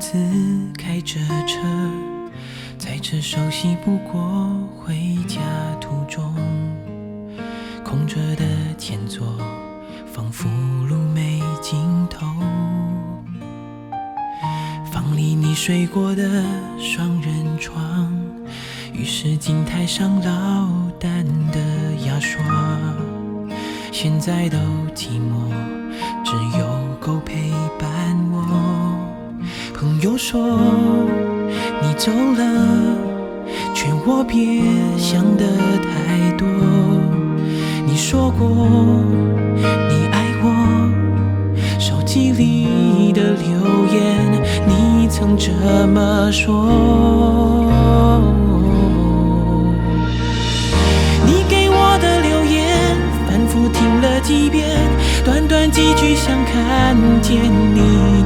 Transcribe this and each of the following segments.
自开着车，在这熟悉不过回家途中，空着的前座仿佛路没尽头。房里你睡过的双人床，浴室镜台上老淡的牙刷，现在都寂寞，说你走了，劝我别想得太多。你说过你爱我，手机里的留言你曾这么说。你给我的留言反复听了几遍，短短几句想看见你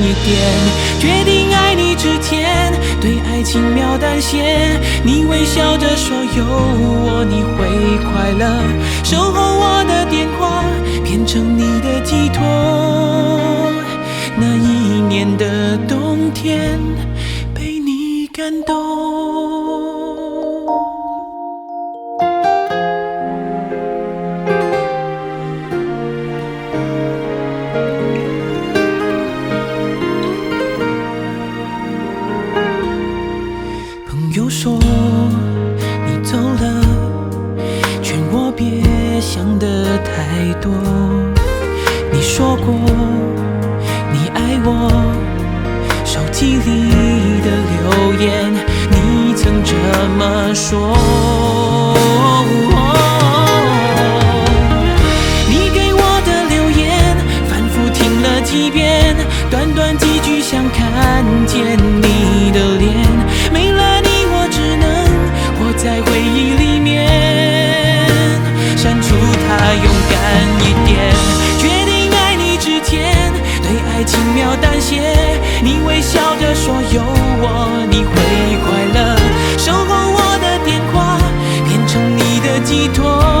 一点。决定爱你之前，对爱轻描淡写。你微笑着说有我你会快乐，守候我的电话变成你的寄托。那一年的冬天，被你感动。朋友说你走了，劝我别想得太多。你说过你爱我，手机里的留言你曾这么说。你给我的留言反复听了几遍，短短几句想看见你描淡写。你微笑着说有我你会快乐，守候我的电话变成你的寄托。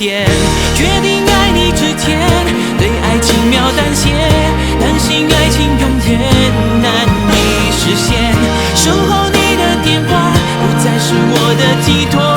点。决定爱你之前，对爱轻描淡写，担心爱情永远难以实现。守候你的电话，不再是我的寄托。